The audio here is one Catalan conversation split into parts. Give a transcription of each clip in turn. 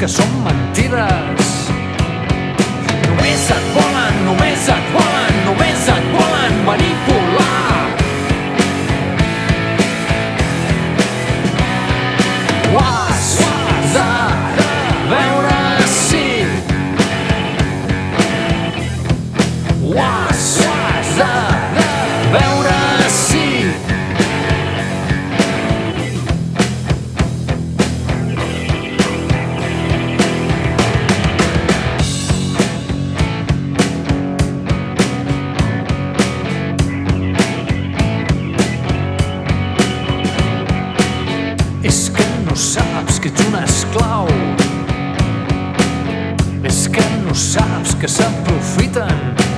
que són mentida un esclau. És que no saps que s'aprofiten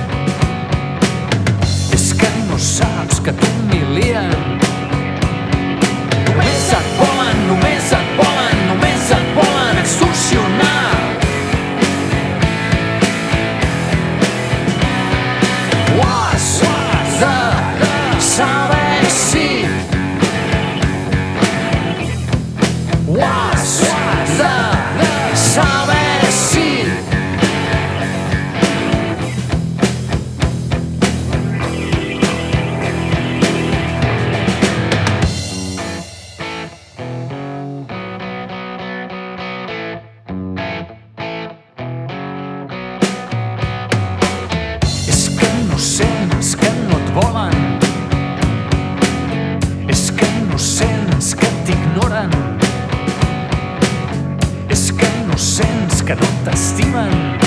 que no te estiman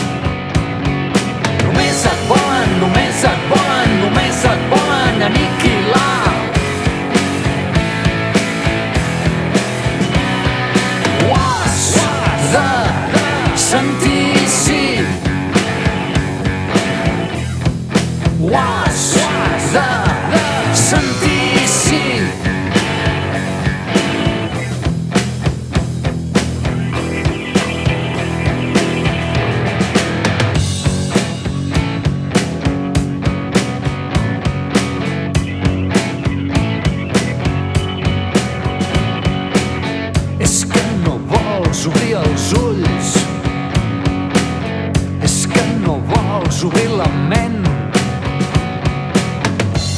del.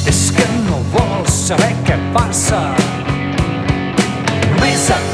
És que no vols saber què passa. Més et